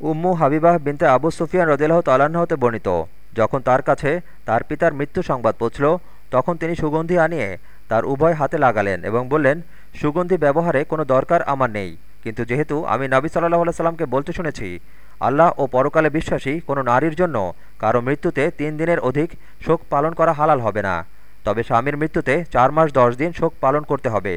উম্মু হাবিবাহ বিনতে আবু সুফিয়ান রদিল্লাহ তালাহতে হতে বর্ণিত। যখন তার কাছে তার পিতার মৃত্যু সংবাদ পৌঁছল, তখন তিনি সুগন্ধি আনিয়ে তার উভয় হাতে লাগালেন এবং বললেন, সুগন্ধি ব্যবহারে কোনো দরকার আমার নেই। কিন্তু যেহেতু আমি নাবি সাল্লাহ সাল্লামকে বলতে শুনেছি, আল্লাহ ও পরকালে বিশ্বাসী কোনো নারীর জন্য কারও মৃত্যুতে তিন দিনের অধিক শোক পালন করা হালাল হবে না। তবে স্বামীর মৃত্যুতে চার মাস দশ দিন শোক পালন করতে হবে।